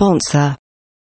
sponsor.